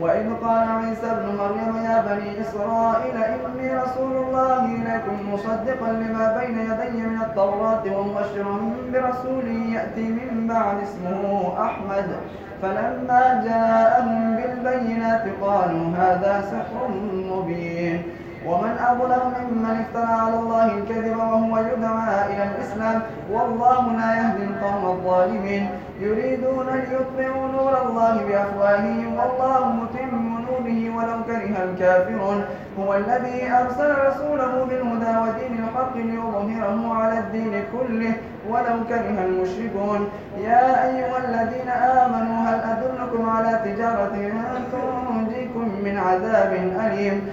وإذ قال عيسى ابن مريم يا بني إسرائيل إني رسول الله إليكم مصدقا لما بين يدي من التوراة ومبشرا برسول يأتي من بعد اسمه أحمد. فلما جاءهم بالبينات قالوا هذا سحر مبين. ومن أظلم ممن افترى على الله الكذب وهو يدعى إلى الإسلام والله لا يهدي القوم الظالمين. يريدون ليطفئوا نور الله بأفواههم والله متم نوره ولو كره الكافرون. هو الذي أرسل رسوله بالهدى ودين الحق ليظهره على الدين كله ولو كره المشركون. يا أيها الذين آمنوا هل أدلكم على تجارة تنجيكم من عذاب أليم؟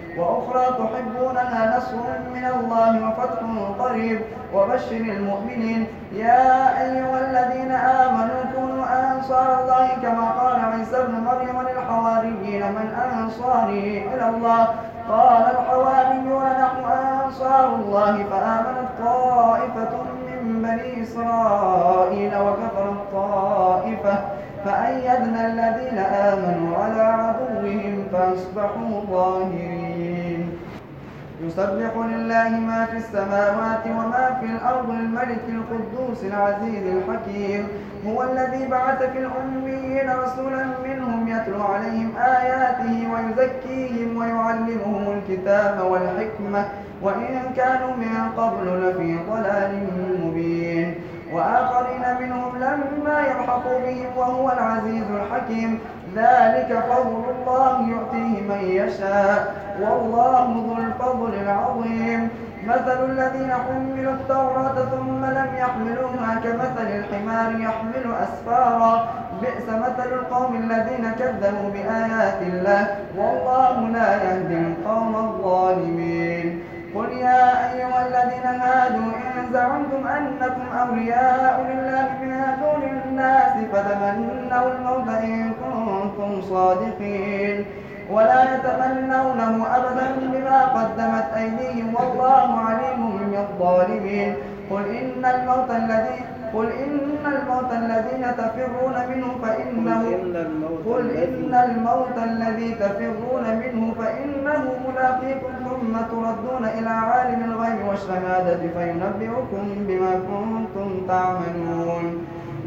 وأخرى تحبونها نصر من الله وفتح قريب. وبشر المؤمنين. يا أيها الذين آمنوا كونوا أنصار الله كما قال عيسى ابن مريم للحواريين من أنصاري إلى الله. قال الحواريون نحن أنصار الله فآمنت طائفة من بني إسرائيل وكفرت طائفة. فأيدنا الذين آمنوا على عدوهم فأصبحوا ظاهرين. يسبح لله ما في السماوات وما في الأرض الملك القدوس العزيز الحكيم. هو الذي بعث في الأميين رسولا منهم يتلو عليهم آياته ويزكيهم ويعلمهم الكتاب والحكمة. وإن كانوا من قبل لفي ضلال مبين. وآخرين منهم لما يلحقوا بهم وهو العزيز الحكيم. ذلك فضل الله يؤتيه من يشاء والله ذو الفضل العظيم. مثل الذين حملوا التوراة ثم لم يحملوها كمثل الحمار يحمل أسفارا. بئس مثل القوم الذين كذبوا بآيات الله والله لا يهدي القوم الظالمين. قل يا أيها الذين هادوا إن زعمتم أنكم أولياء لله من دون الناس فتمنوا كنتم صادقين. ولا يتمنونه أبدا بما قدمت أيديهم والله عليم بالظالمين. قل إن الموت الذي قل إن الموت الذين تفرون منه فإنه قل إن الموت الذي تفرون منه فإنه ملاقيكم ثم تردون إلى عالم الغيب والشهادة فينبئكم بما كنتم تعملون.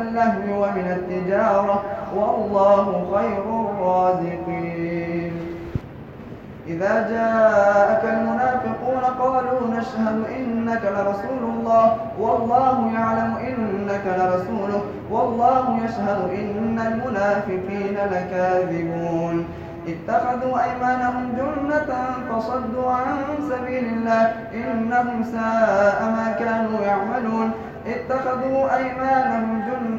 اللهو ومن التجارة والله خير الرازقين. إذا جاءك المنافقون قالوا نشهد إنك لرسول الله والله يعلم إنك لرسوله والله يشهد إن المنافقين لكاذبون. اتخذوا أيمانهم جنة فصدوا عن سبيل الله إنهم ساء ما كانوا يعملون. اتخذوا أيمانهم جنة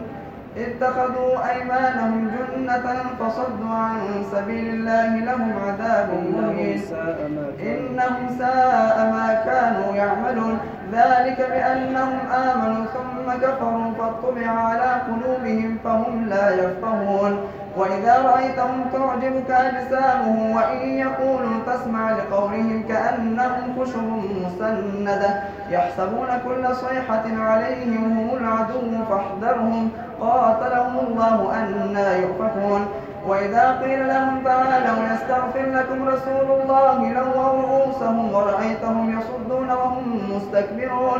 اتخذوا أيمانهم جنة فصدوا عن سبيل الله لهم عذاب مهين. إنهم ساء ما كانوا يعملون. ذلك بأنهم آمنوا ثم كفروا فاطبع على قلوبهم فهم لا يفقهون. وإذا رأيتهم تعجبك أجسامهم وإن يقولوا تسمع لقولهم كأنهم خشب مسندة يحسبون كل صيحة عليهم هم العدو فاحذرهم قاتلهم الله أنا يؤفكون وإذا قيل لهم تعالوا يستغفر لكم رسول الله لووا رؤوسهم ورأيتهم يصدون وهم مستكبرون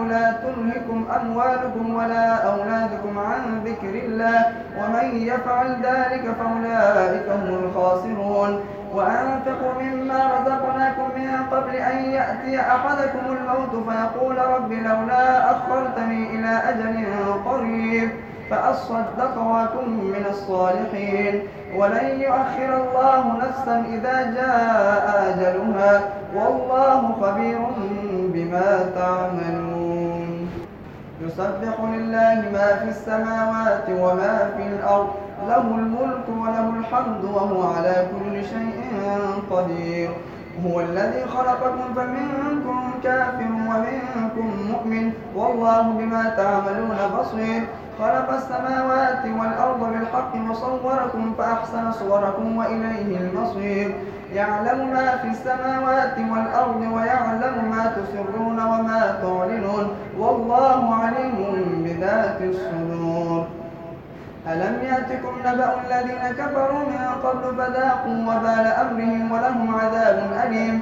لا تلهكم أموالكم ولا أولادكم عن ذكر الله ومن يفعل ذلك فأولئك هم الخاسرون. وأنفقوا مما رزقناكم من قبل أن يأتي أحدكم الموت فيقول رب لولا أخرتني إلى أجل قريب فأصدق وأكن من الصالحين. ولن يؤخر الله نفسا إذا جاء أجلها والله خبير بما تعملون. يسبح لله ما في السماوات وما في الأرض. له الملك وله الحمد وهو على كل شيء قدير. هو الذي خلقكم فمنكم كافر ومنكم مؤمن والله بما تعملون بصير. خلق السماوات والأرض بالحق وصوركم فأحسن صوركم وإليه المصير. يعلم ما في السماوات والأرض ويعلم ما تسرون وما تعلنون. والله عليم بذات الصدور. ألم يأتكم نبأ الذين كفروا من قبل فذاقوا وبال أمرهم ولهم عذاب أليم.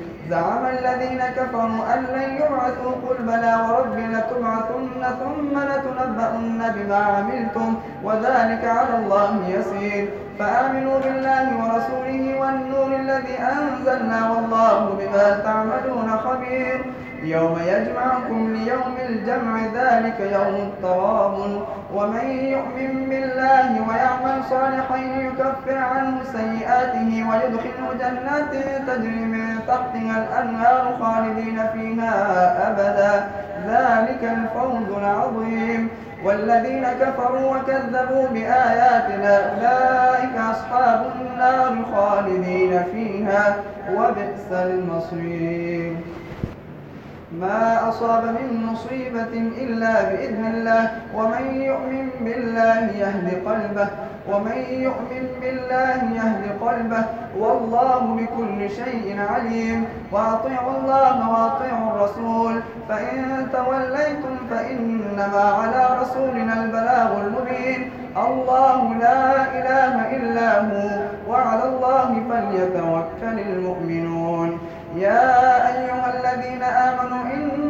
زعم الذين كفروا أن لن يبعثوا قل بلى ورب لتبعثن ثم لتنبؤن بما عملتم وذلك على الله يسير. فآمنوا بالله ورسوله والنور الذي أنزلنا والله بما تعملون خبير. يوم يجمعكم ليوم الجمع ذلك يوم التراب. ومن يؤمن بالله ويعمل صالحا يكفر عنه سيئاته ويدخله جنات تجري من تحتها الأنهار خالدين فيها أبدا. ذلك الفوز العظيم. والذين كفروا وكذبوا بآياتنا أولئك أصحاب النار خالدين فيها. وبئس المصير. ما أصاب من مصيبة إلا بإذن الله. ومن يؤمن بالله يهد قلبه. ومن يؤمن بالله يهد قلبه والله بكل شيء عليم. وأطيعوا الله وأطيعوا الرسول فإن توليتم فإنما على رسولنا البلاغ المبين. الله لا إله إلا هو وعلى الله فليتوكل المؤمنون. يا أيها الذين آمنوا إن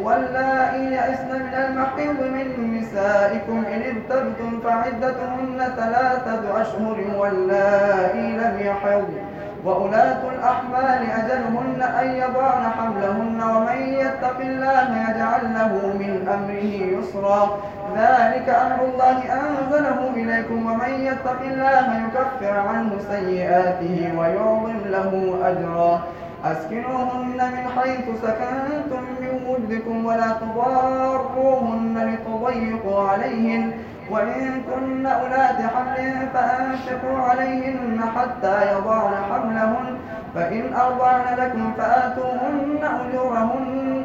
واللائي يئسن من المحيض من نسائكم إن ارتبتم فعدتهن ثلاثة أشهر واللائي لم يحضن وأولاة الأحمال أجلهن أن يضعن حملهن ومن يتق الله يجعل له من أمره يسرا. ذلك أمر الله أنزله إليكم ومن يتق الله يكفر عنه سيئاته ويعظم له أجرا. أسكنوهن من حيث سكنتم وجدكم ولا تضاروهن لتضيقوا عليهن. وإن كن أولاد حمل فأنفقوا عليهن حتى يضعن حملهن. فإن أرضعن لكم فآتوهن أجورهن.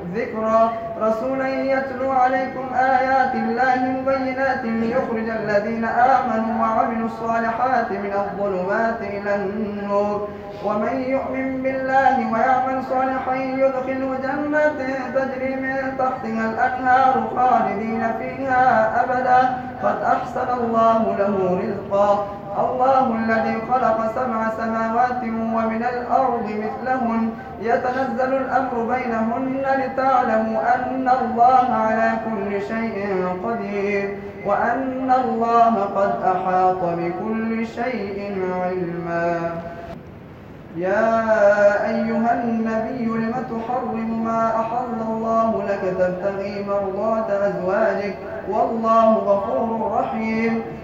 ذكرا رسولا يتلو عليكم آيات الله مبينات ليخرج الذين آمنوا وعملوا الصالحات من الظلمات إلى النور. ومن يؤمن بالله ويعمل صالحا يدخل جنات تجري من تحتها الأنهار خالدين فيها أبدا. قد أحسن الله له رزقا. الله الذي خلق سبع سماوات ومن الأرض مثلهن. يتنزل الأمر بينهن لتعلموا أن الله على كل شيء قدير وأن الله قد أحاط بكل شيء علما. يا أيها النبي لم تحرم ما أحل الله لك؟ تبتغي مرضات أزواجك. والله غفور رحيم.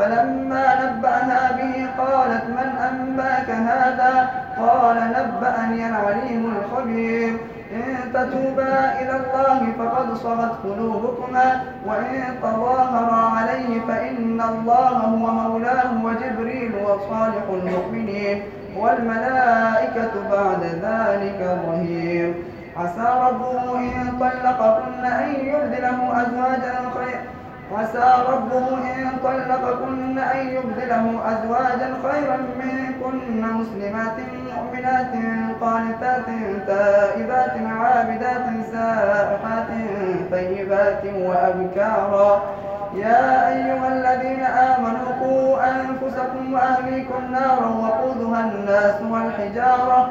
فلما نبأها به قالت من أنباك هذا؟ قال نبأني العليم الخبير. إن تتوبا إلى الله فقد صغت قلوبكما وإن تظاهرا عليه فإن الله هو مولاه وجبريل وصالح المؤمنين. والملائكة بعد ذلك ظهير. عسى ربه إن طلقكن أن يبدله أزواجا خيرا عسى ربه إن طلقكن أن يبدله أزواجا خيرا منكن مسلمات مؤمنات قانتات تائبات عابدات سائحات طيبات وأبكارا. يا أيها الذين آمنوا قوا أنفسكم وأهليكم نارا وقودها الناس والحجارة.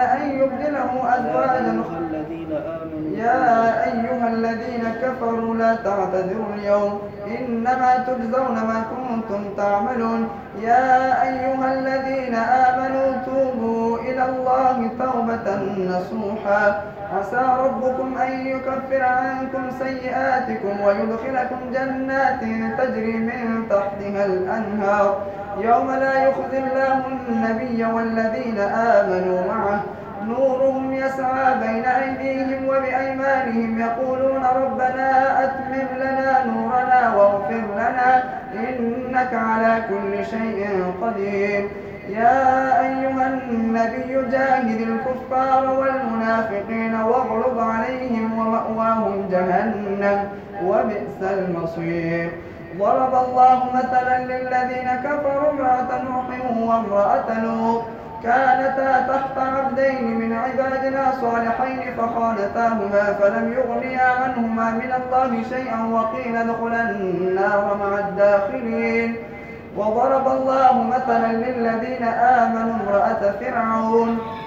أن يبدله أزواجا يا أيها الذين كفروا لا تعتذروا اليوم. إنما تجزون ما كنتم تعملون. يا أيها الذين آمنوا توبوا إلى الله توبة نصوحا. عسى ربكم أن يكفر عنكم سيئاتكم ويدخلكم جنات تجري من تحتها الأنهار. يوم لا يخزي الله النبي والذين آمنوا معه. نورهم يسعى بين أيديهم وبأيمانهم يقولون ربنا أتمم لنا نورنا واغفر لنا إنك على كل شيء قدير. يا أيها النبي جاهد الكفار والمنافقين واغلظ عليهم ومأواهم جهنم وبئس المصير. ضرب الله مثلا للذين كفروا امرأة نوح وامرأة لوط. كانتا تحت عبدين من عبادنا صالحين فخانتاهما فلم يغنيا عنهما من الله شيئا وقيل ادخلا النار مع الداخلين. وضرب الله مثلا للذين آمنوا امرأة فرعون.